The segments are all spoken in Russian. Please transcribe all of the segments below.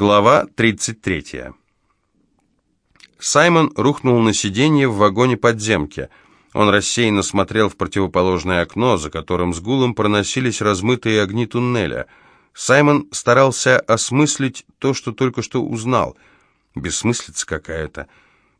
Глава 33. Саймон рухнул на сиденье в вагоне подземки. Он рассеянно смотрел в противоположное окно, за которым с гулом проносились размытые огни туннеля. Саймон старался осмыслить то, что только что узнал. Бессмыслица какая-то.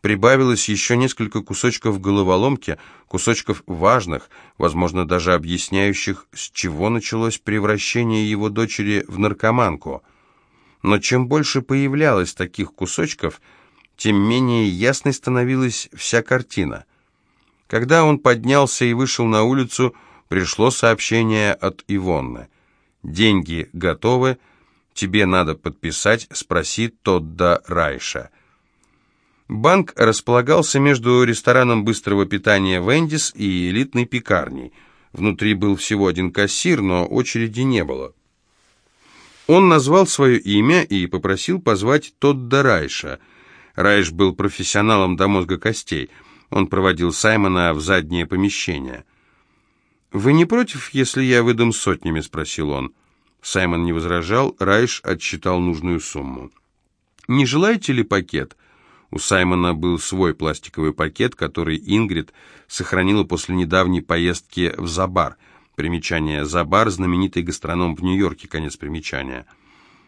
Прибавилось еще несколько кусочков головоломки, кусочков важных, возможно, даже объясняющих, с чего началось превращение его дочери в наркоманку — но чем больше появлялось таких кусочков, тем менее ясной становилась вся картина. Когда он поднялся и вышел на улицу, пришло сообщение от Ивонны. «Деньги готовы, тебе надо подписать, спроси Тодда Райша». Банк располагался между рестораном быстрого питания «Вендис» и элитной пекарней. Внутри был всего один кассир, но очереди не было. Он назвал свое имя и попросил позвать Тодда Райша. Райш был профессионалом до мозга костей. Он проводил Саймона в заднее помещение. «Вы не против, если я выдам сотнями?» — спросил он. Саймон не возражал, Райш отсчитал нужную сумму. «Не желаете ли пакет?» У Саймона был свой пластиковый пакет, который Ингрид сохранила после недавней поездки в Забар — Примечание «Забар» — знаменитый гастроном в Нью-Йорке, конец примечания.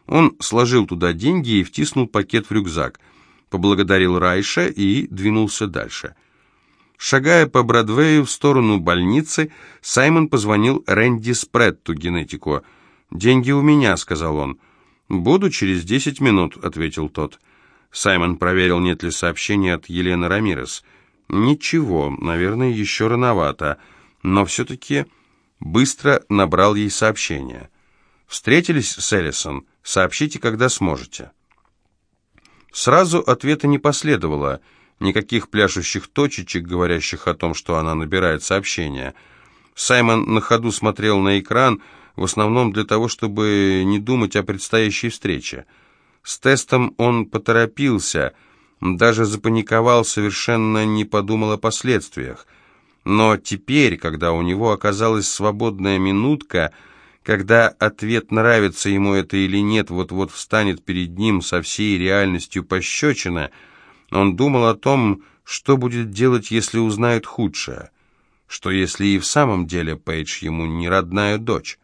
Он сложил туда деньги и втиснул пакет в рюкзак, поблагодарил Райша и двинулся дальше. Шагая по Бродвею в сторону больницы, Саймон позвонил Рэнди Спретту, генетику. «Деньги у меня», — сказал он. «Буду через десять минут», — ответил тот. Саймон проверил, нет ли сообщения от Елены Рамирес. «Ничего, наверное, еще рановато, но все-таки...» Быстро набрал ей сообщение. «Встретились с Эллисон? Сообщите, когда сможете». Сразу ответа не последовало, никаких пляшущих точечек, говорящих о том, что она набирает сообщение. Саймон на ходу смотрел на экран, в основном для того, чтобы не думать о предстоящей встрече. С тестом он поторопился, даже запаниковал, совершенно не подумал о последствиях – но теперь, когда у него оказалась свободная минутка, когда ответ, нравится ему это или нет, вот-вот встанет перед ним со всей реальностью пощечина, он думал о том, что будет делать, если узнает худшее. Что если и в самом деле Пейдж ему не родная дочь?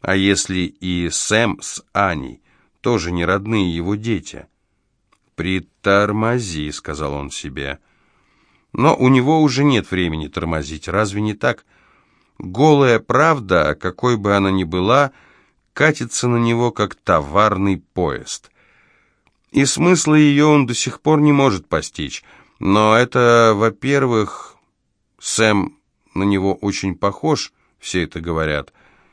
А если и Сэм с Аней тоже не родные его дети? «Притормози», — сказал он себе, — но у него уже нет времени тормозить, разве не так? Голая правда, какой бы она ни была, катится на него, как товарный поезд. И смысла ее он до сих пор не может постичь. Но это, во-первых, Сэм на него очень похож, все это говорят.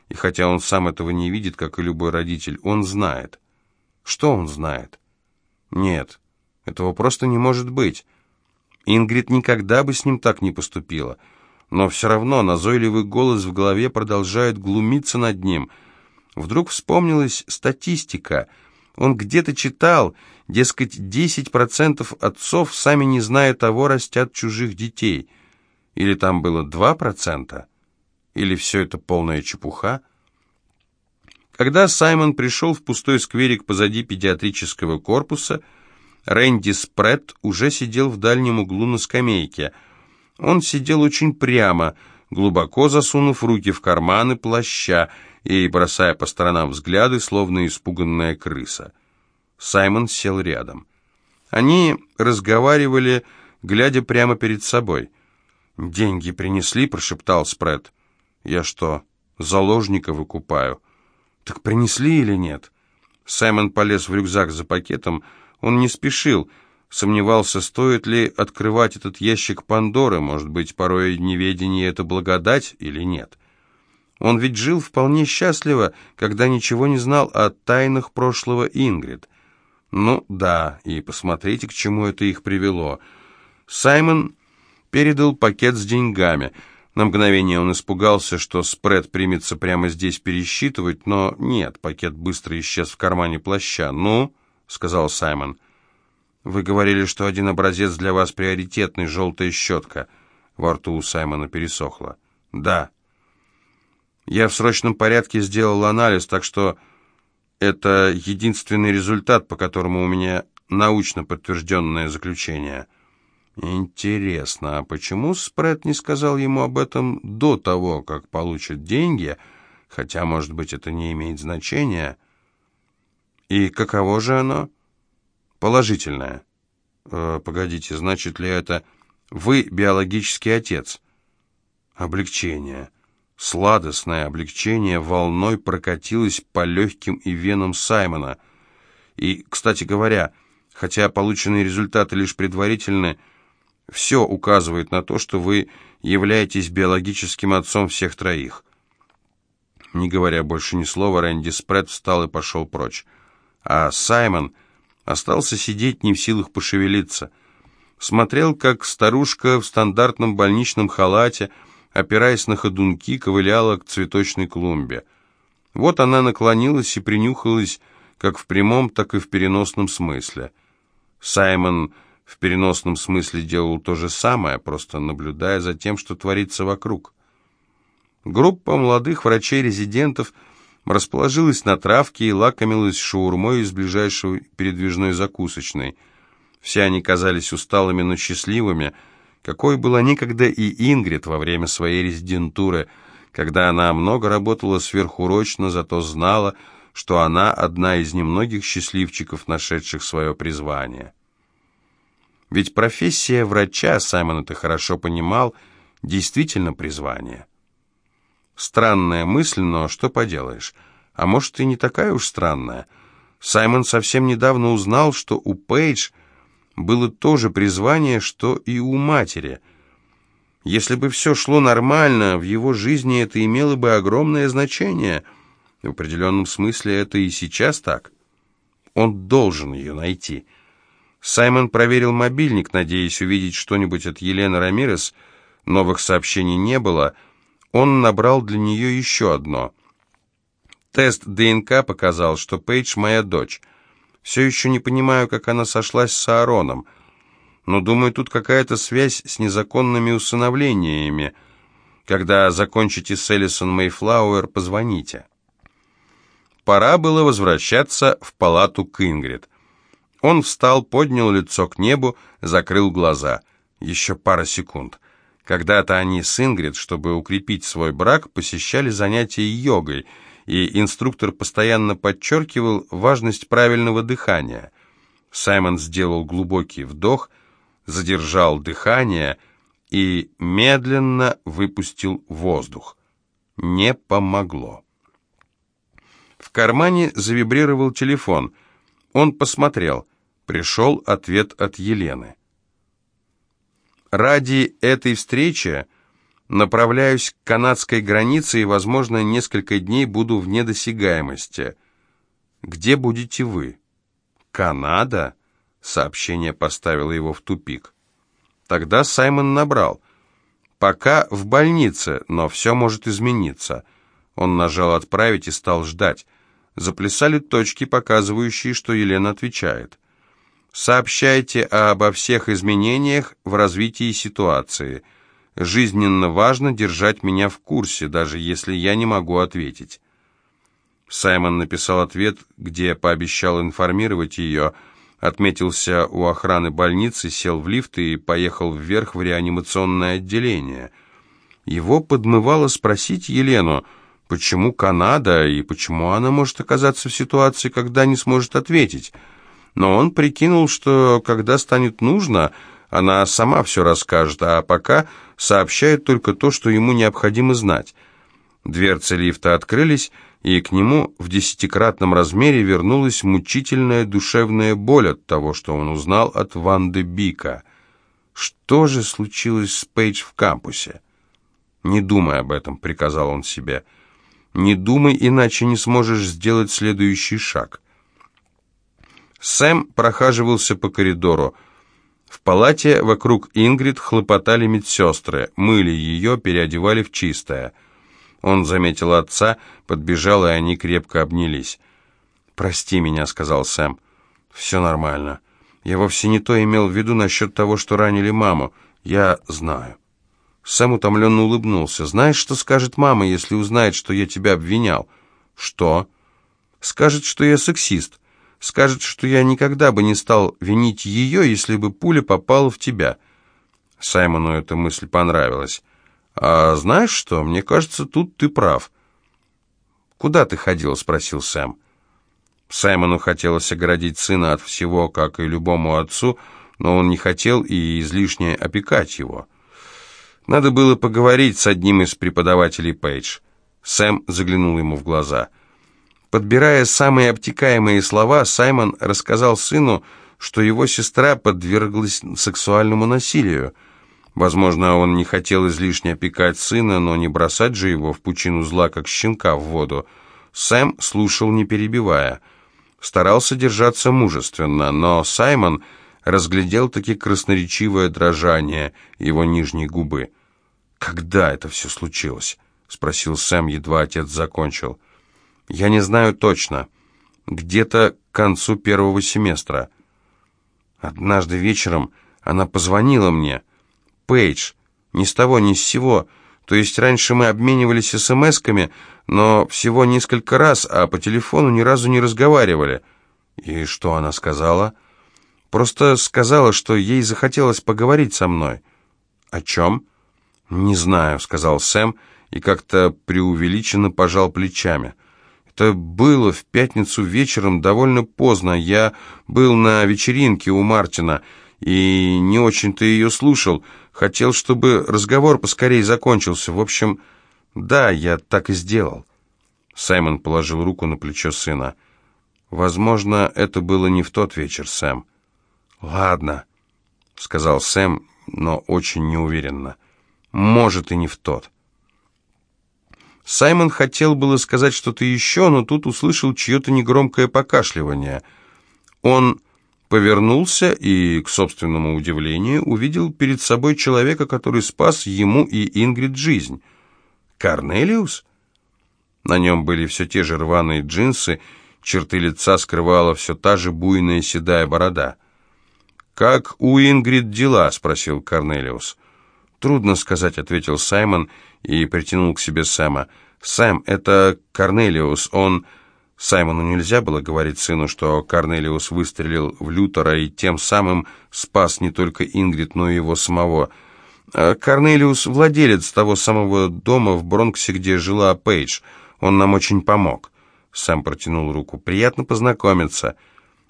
И хотя он сам этого не видит, как и любой родитель, он знает. Что он знает? Нет, этого просто не может быть. Ингрид никогда бы с ним так не поступила. Но все равно назойливый голос в голове продолжает глумиться над ним. Вдруг вспомнилась статистика. Он где-то читал, дескать, 10% отцов, сами не зная того, растят чужих детей. Или там было 2%? Или все это полная чепуха? Когда Саймон пришел в пустой скверик позади педиатрического корпуса, Рэнди Спред уже сидел в дальнем углу на скамейке. Он сидел очень прямо, глубоко засунув руки в карманы плаща и бросая по сторонам взгляды, словно испуганная крыса. Саймон сел рядом. Они разговаривали, глядя прямо перед собой. «Деньги принесли?» — прошептал Спред. «Я что, заложника выкупаю?» «Так принесли или нет?» Саймон полез в рюкзак за пакетом, он не спешил, сомневался, стоит ли открывать этот ящик Пандоры, может быть, порой неведение это благодать или нет. Он ведь жил вполне счастливо, когда ничего не знал о тайнах прошлого Ингрид. Ну да, и посмотрите, к чему это их привело. Саймон передал пакет с деньгами. На мгновение он испугался, что спред примется прямо здесь пересчитывать, но нет, пакет быстро исчез в кармане плаща. «Ну?» — сказал Саймон. «Вы говорили, что один образец для вас приоритетный, желтая щетка». Во рту у Саймона пересохло. «Да». «Я в срочном порядке сделал анализ, так что Это единственный результат, по которому у меня научно подтвержденное заключение. Интересно, а почему Спред не сказал ему об этом до того, как получит деньги, хотя, может быть, это не имеет значения? И каково же оно? Положительное. Э, погодите, значит ли это «вы биологический отец»? Облегчение. Сладостное облегчение волной прокатилось по легким и венам Саймона. И, кстати говоря, хотя полученные результаты лишь предварительны, все указывает на то, что вы являетесь биологическим отцом всех троих. Не говоря больше ни слова, Рэнди Спред встал и пошел прочь. А Саймон остался сидеть не в силах пошевелиться. Смотрел, как старушка в стандартном больничном халате, опираясь на ходунки, ковыляла к цветочной клумбе. Вот она наклонилась и принюхалась как в прямом, так и в переносном смысле. Саймон в переносном смысле делал то же самое, просто наблюдая за тем, что творится вокруг. Группа молодых врачей-резидентов расположилась на травке и лакомилась шаурмой из ближайшей передвижной закусочной. Все они казались усталыми, но счастливыми, какой была никогда и Ингрид во время своей резидентуры, когда она много работала сверхурочно, зато знала, что она одна из немногих счастливчиков, нашедших свое призвание. Ведь профессия врача, Саймон это хорошо понимал, действительно призвание. Странная мысль, но что поделаешь. А может, и не такая уж странная. Саймон совсем недавно узнал, что у Пейдж было то же призвание, что и у матери. Если бы все шло нормально, в его жизни это имело бы огромное значение. В определенном смысле это и сейчас так. Он должен ее найти. Саймон проверил мобильник, надеясь увидеть что-нибудь от Елены Рамирес. Новых сообщений не было. Он набрал для нее еще одно. Тест ДНК показал, что Пейдж моя дочь. Все еще не понимаю, как она сошлась с Аароном. Но думаю, тут какая-то связь с незаконными усыновлениями. Когда закончите с Элисон Мейфлауэр, позвоните. Пора было возвращаться в палату к Ингрид. Он встал, поднял лицо к небу, закрыл глаза. Еще пара секунд. Когда-то они с Ингрид, чтобы укрепить свой брак, посещали занятия йогой, и инструктор постоянно подчеркивал важность правильного дыхания. Саймон сделал глубокий вдох, задержал дыхание и медленно выпустил воздух. Не помогло. В кармане завибрировал телефон. Он посмотрел — Пришел ответ от Елены. «Ради этой встречи направляюсь к канадской границе и, возможно, несколько дней буду в недосягаемости. Где будете вы?» «Канада?» Сообщение поставило его в тупик. Тогда Саймон набрал. «Пока в больнице, но все может измениться». Он нажал «Отправить» и стал ждать. Заплясали точки, показывающие, что Елена отвечает. Сообщайте обо всех изменениях в развитии ситуации. Жизненно важно держать меня в курсе, даже если я не могу ответить. Саймон написал ответ, где пообещал информировать ее, отметился у охраны больницы, сел в лифт и поехал вверх в реанимационное отделение. Его подмывало спросить Елену, почему Канада и почему она может оказаться в ситуации, когда не сможет ответить но он прикинул, что когда станет нужно, она сама все расскажет, а пока сообщает только то, что ему необходимо знать. Дверцы лифта открылись, и к нему в десятикратном размере вернулась мучительная душевная боль от того, что он узнал от Ванды Бика. Что же случилось с Пейдж в кампусе? «Не думай об этом», — приказал он себе. «Не думай, иначе не сможешь сделать следующий шаг». Сэм прохаживался по коридору. В палате вокруг Ингрид хлопотали медсестры, мыли ее, переодевали в чистое. Он заметил отца, подбежал, и они крепко обнялись. «Прости меня», — сказал Сэм. «Все нормально. Я вовсе не то имел в виду насчет того, что ранили маму. Я знаю». Сэм утомленно улыбнулся. «Знаешь, что скажет мама, если узнает, что я тебя обвинял?» «Что?» Скажет, что я сексист. Скажет, что я никогда бы не стал винить ее, если бы пуля попала в тебя. Саймону эта мысль понравилась. «А знаешь что, мне кажется, тут ты прав». «Куда ты ходил?» — спросил Сэм. Саймону хотелось оградить сына от всего, как и любому отцу, но он не хотел и излишне опекать его. Надо было поговорить с одним из преподавателей Пейдж. Сэм заглянул ему в глаза. Подбирая самые обтекаемые слова, Саймон рассказал сыну, что его сестра подверглась сексуальному насилию. Возможно, он не хотел излишне опекать сына, но не бросать же его в пучину зла, как щенка в воду. Сэм слушал, не перебивая. Старался держаться мужественно, но Саймон разглядел таки красноречивое дрожание его нижней губы. «Когда это все случилось?» — спросил Сэм, едва отец закончил. «Я не знаю точно. Где-то к концу первого семестра. Однажды вечером она позвонила мне». Пейдж. Ни с того, ни с сего. То есть раньше мы обменивались смс-ками, но всего несколько раз, а по телефону ни разу не разговаривали. И что она сказала? Просто сказала, что ей захотелось поговорить со мной. О чем? Не знаю, сказал Сэм и как-то преувеличенно пожал плечами. Это было в пятницу вечером довольно поздно. Я был на вечеринке у Мартина и не очень-то ее слушал. Хотел, чтобы разговор поскорее закончился. В общем, да, я так и сделал. Саймон положил руку на плечо сына. Возможно, это было не в тот вечер, Сэм. Ладно, сказал Сэм, но очень неуверенно. Может, и не в тот. Саймон хотел было сказать что-то еще, но тут услышал чье-то негромкое покашливание. Он повернулся и, к собственному удивлению, увидел перед собой человека, который спас ему и Ингрид жизнь. Корнелиус? На нем были все те же рваные джинсы, черты лица скрывала все та же буйная седая борода. «Как у Ингрид дела?» — спросил Корнелиус. «Трудно сказать», — ответил Саймон и притянул к себе Сэма. «Сэм, это Корнелиус, он...» Саймону нельзя было говорить сыну, что Корнелиус выстрелил в Лютера и тем самым спас не только Ингрид, но и его самого. А Корнелиус — владелец того самого дома в Бронксе, где жила Пейдж. Он нам очень помог. Сэм протянул руку. «Приятно познакомиться».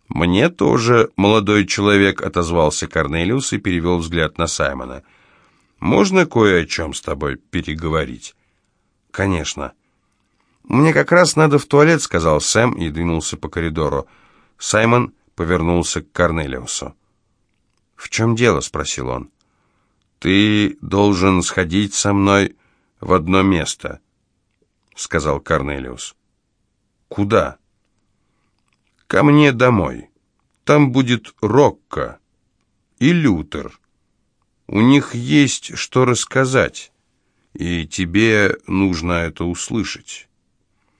«Мне тоже, молодой человек», — отозвался Корнелиус и перевел взгляд на Саймона. «Можно кое о чем с тобой переговорить?» «Конечно». «Мне как раз надо в туалет», — сказал Сэм и двинулся по коридору. Саймон повернулся к Корнелиусу. «В чем дело?» — спросил он. «Ты должен сходить со мной в одно место», — сказал Корнелиус. «Куда?» «Ко мне домой. Там будет Рокко и Лютер. У них есть что рассказать, и тебе нужно это услышать».